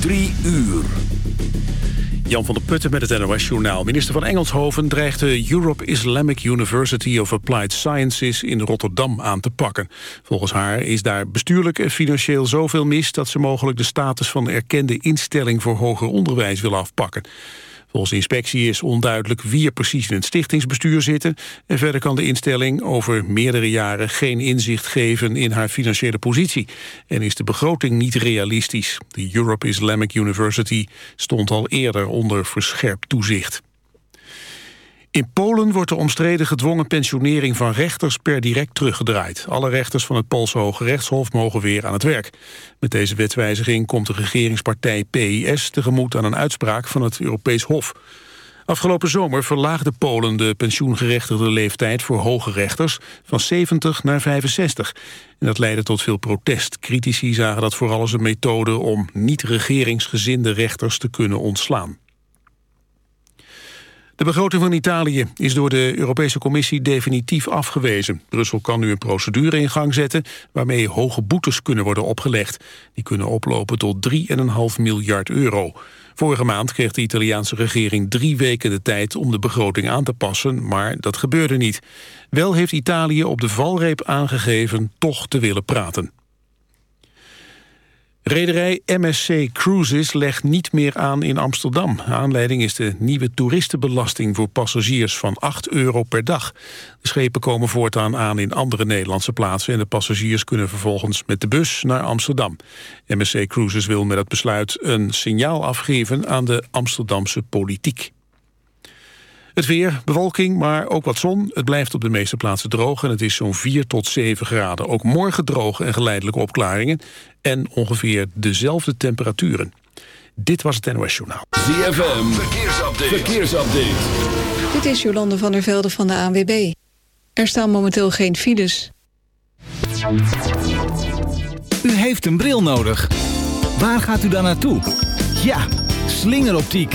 Drie uur. Jan van der Putten met het NOS-journaal. Minister van Engelshoven dreigt de Europe Islamic University of Applied Sciences in Rotterdam aan te pakken. Volgens haar is daar bestuurlijk en financieel zoveel mis... dat ze mogelijk de status van erkende instelling voor hoger onderwijs wil afpakken. Volgens inspectie is onduidelijk wie er precies in het stichtingsbestuur zitten... en verder kan de instelling over meerdere jaren geen inzicht geven in haar financiële positie. En is de begroting niet realistisch. De Europe Islamic University stond al eerder onder verscherpt toezicht. In Polen wordt de omstreden gedwongen pensionering van rechters per direct teruggedraaid. Alle rechters van het Poolse Hoge Rechtshof mogen weer aan het werk. Met deze wetswijziging komt de regeringspartij PIS tegemoet aan een uitspraak van het Europees Hof. Afgelopen zomer verlaagde Polen de pensioengerechtigde leeftijd voor hoge rechters van 70 naar 65. En dat leidde tot veel protest. Critici zagen dat vooral als een methode om niet-regeringsgezinde rechters te kunnen ontslaan. De begroting van Italië is door de Europese Commissie definitief afgewezen. Brussel kan nu een procedure in gang zetten waarmee hoge boetes kunnen worden opgelegd. Die kunnen oplopen tot 3,5 miljard euro. Vorige maand kreeg de Italiaanse regering drie weken de tijd om de begroting aan te passen, maar dat gebeurde niet. Wel heeft Italië op de valreep aangegeven toch te willen praten. Rederij MSC Cruises legt niet meer aan in Amsterdam. Aanleiding is de nieuwe toeristenbelasting voor passagiers van 8 euro per dag. De schepen komen voortaan aan in andere Nederlandse plaatsen... en de passagiers kunnen vervolgens met de bus naar Amsterdam. MSC Cruises wil met het besluit een signaal afgeven aan de Amsterdamse politiek. Het weer, bewolking, maar ook wat zon. Het blijft op de meeste plaatsen droog en het is zo'n 4 tot 7 graden. Ook morgen droog en geleidelijke opklaringen. En ongeveer dezelfde temperaturen. Dit was het NOS Journaal. ZFM, verkeersupdate. verkeersupdate. Dit is Jolande van der Velde van de ANWB. Er staan momenteel geen files. U heeft een bril nodig. Waar gaat u dan naartoe? Ja, slingeroptiek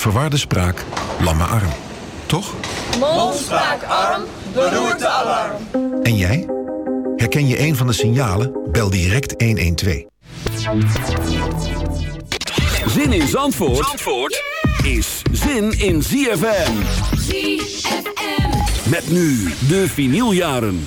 verwarde spraak, lamme arm. Toch? Mond, spraak, arm, beroerte, alarm. En jij? Herken je een van de signalen? Bel direct 112. Zin in Zandvoort, Zandvoort is zin in ZFM. ZFM. Met nu de vinyljaren.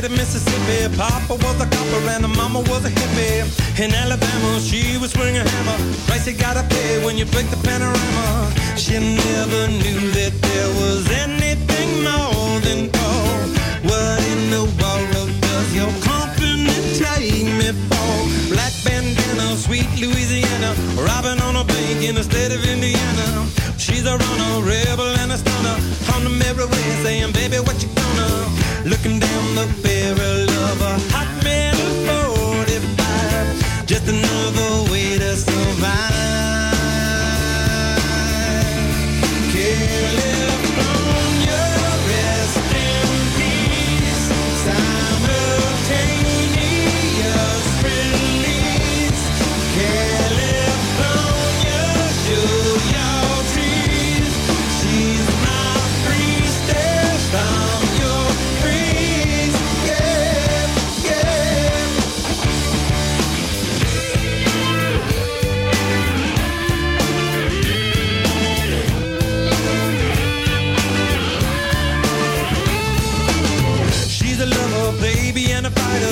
state of Mississippi Papa was a copper and mama was a hippie In Alabama, she was swinging a hammer. Price you gotta pay when you break the panorama. She never knew that there was anything more than gold. What in the world does your company take me for? Black bandana, sweet Louisiana, robbing on a bank in the state of Indiana. She's a runner, rebel and a stunner. On the mirror way, saying, baby, what you gonna? Looking down the barrel of a hot metal just another way to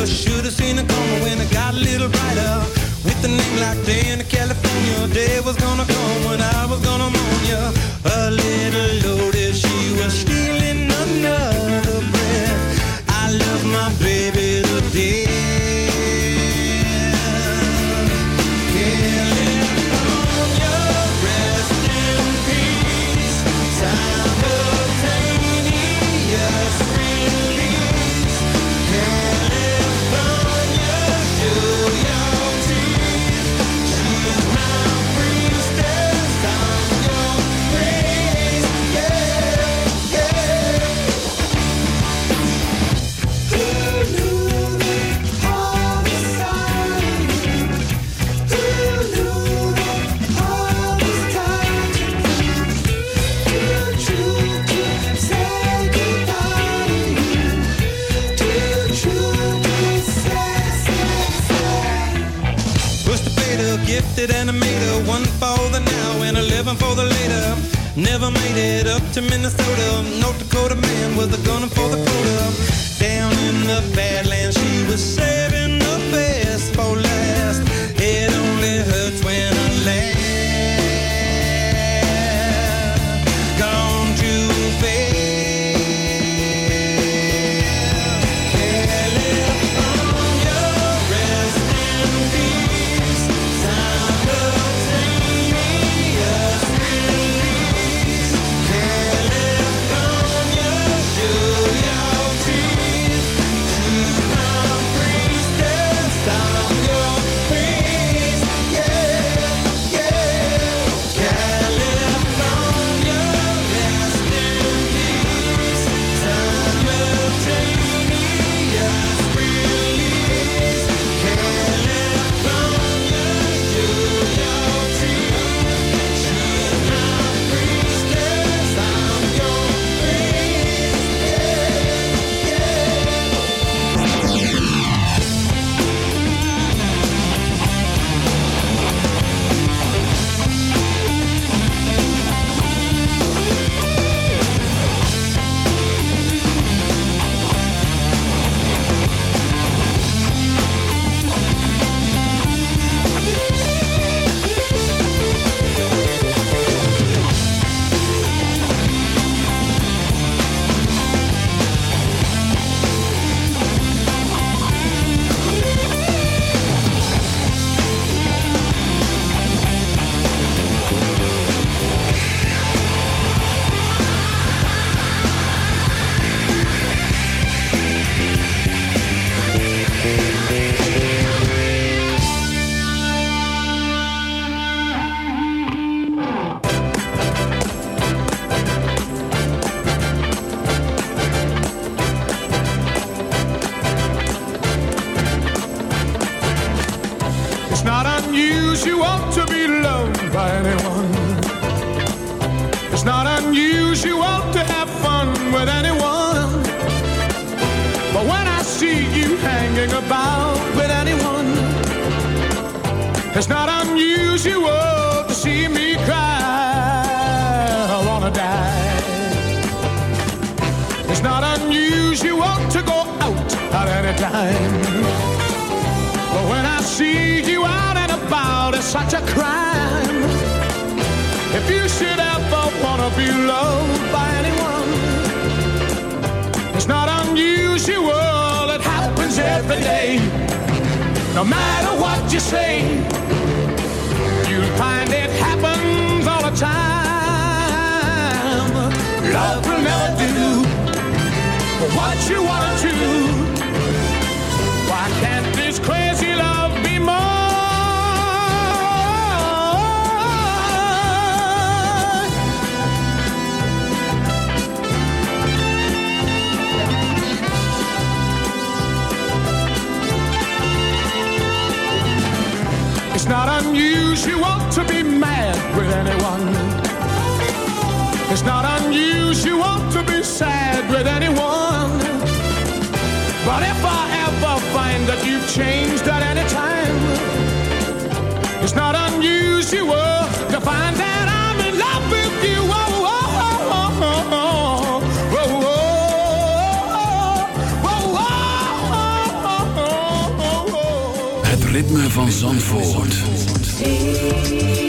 Should've seen it coming when it got a little brighter. With a name like day in California, day was gonna come when I was gonna mourn you. A little loaded, she was stealing another breath. I love my baby Cause you want to be mad with anyone. It's not unusual you want to be sad with anyone. But if I ever find that you've changed at any time, it's not unusual to find out I'm in love with you. Oh, oh, oh, Het ritme van Zandvoort. Música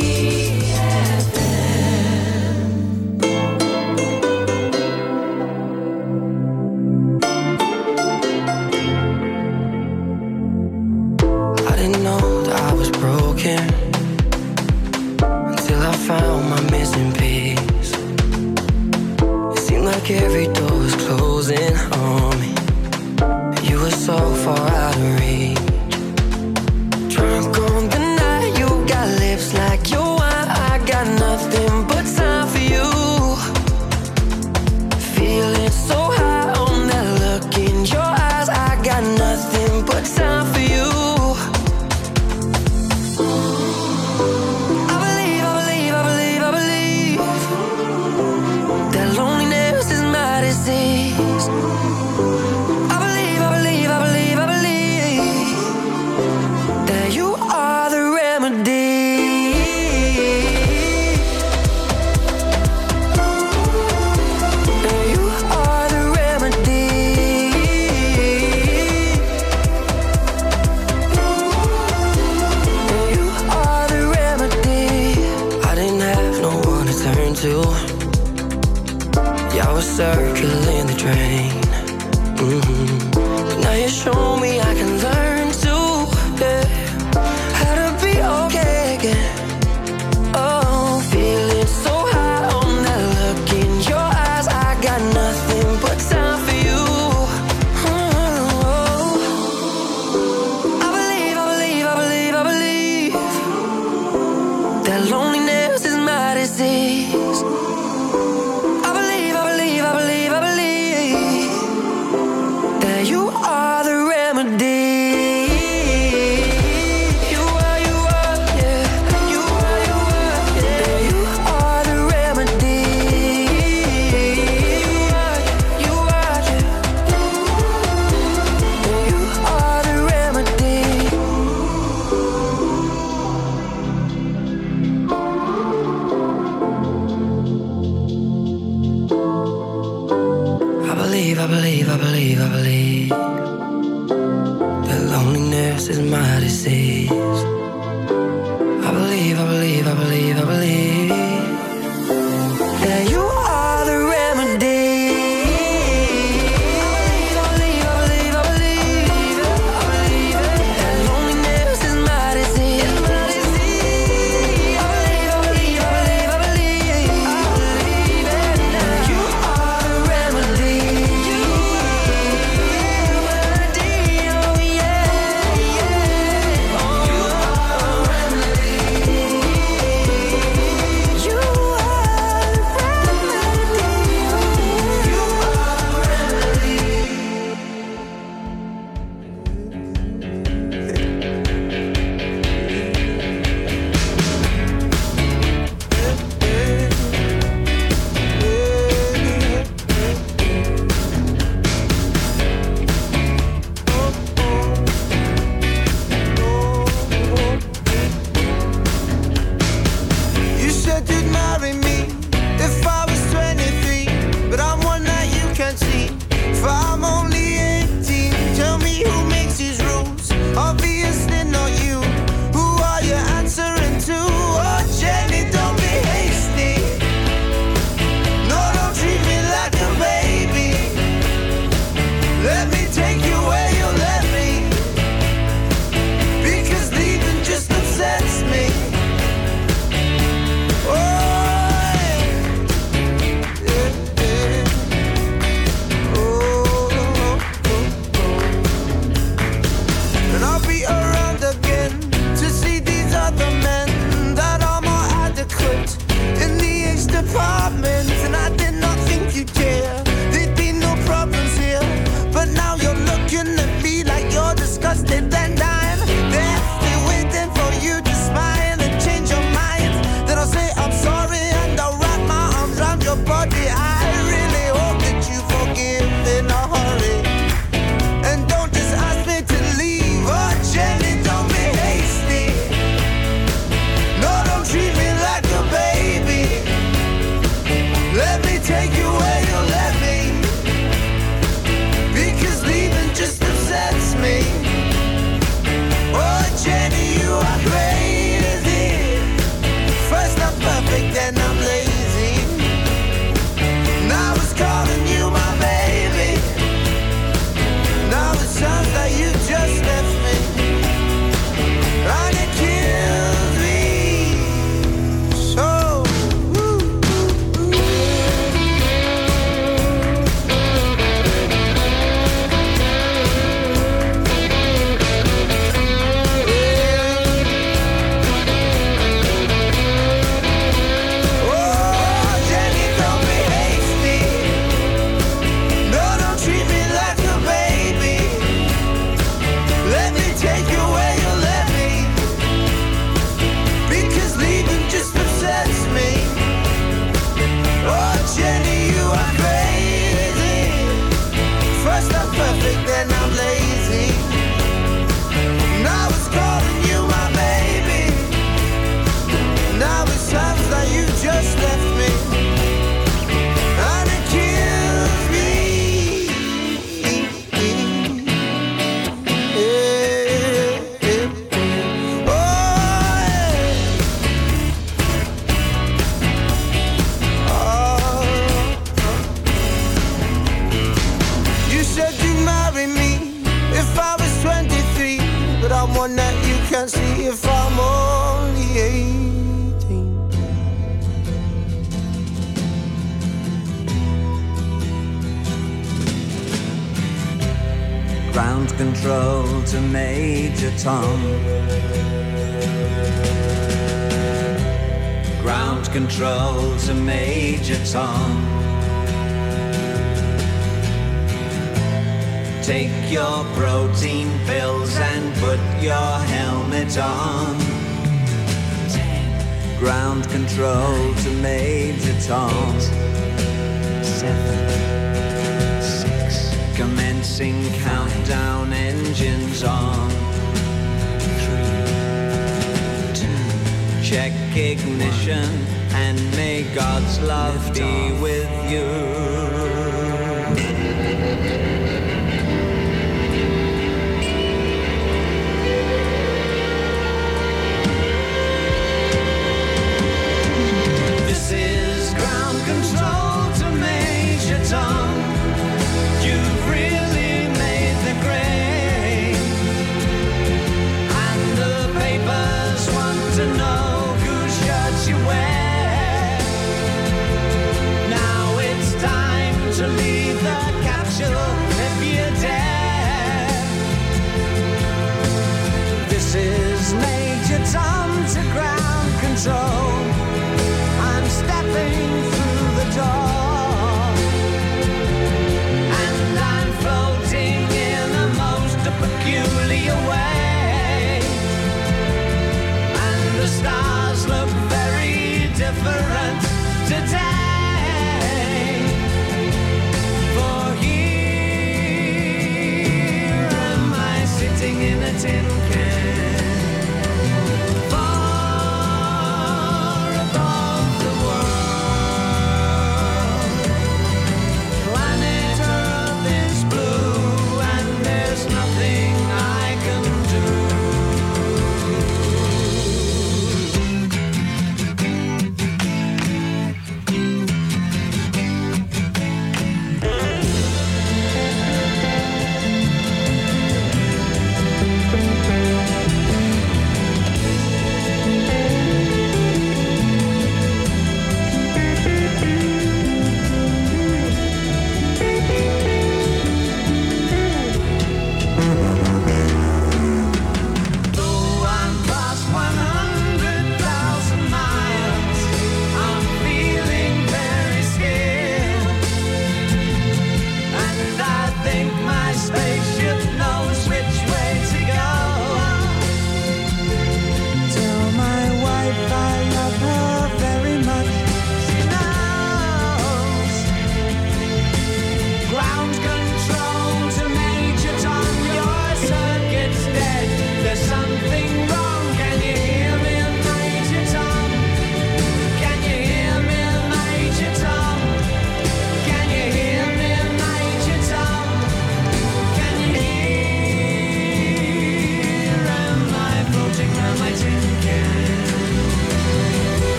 Major Tom. Ground control to Major Tom. Take your protein pills and put your helmet on. Ground control to Major Tom. Eight, seven, six. Commencing countdown engines on. Check ignition and may God's love be with you. This is ground control to Major Tom. You've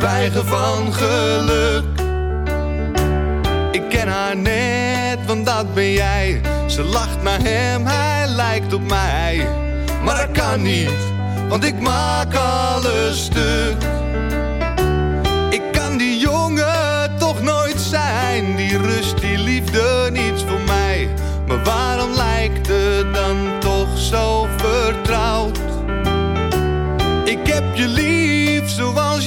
zwijgen van geluk. Ik ken haar net, want dat ben jij. Ze lacht naar hem, hij lijkt op mij. Maar dat kan niet, want ik maak alles stuk.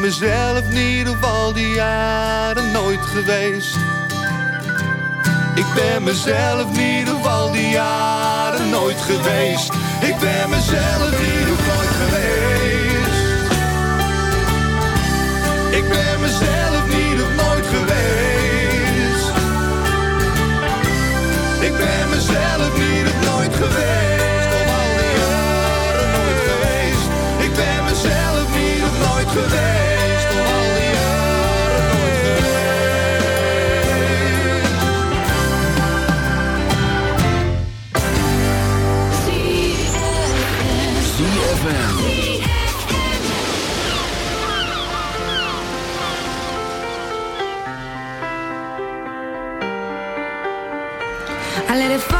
Ben mezelf niet op al die jaren nooit geweest. Ik ben mezelf niet op al die jaren nooit geweest. Ik ben mezelf op nooit geweest. Ik ben mezelf niet op nooit geweest. Ik ben mezelf niet op nooit geweest. Die. Ik ben mezelf niet op nooit geweest. I let it fall,